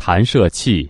弹射器。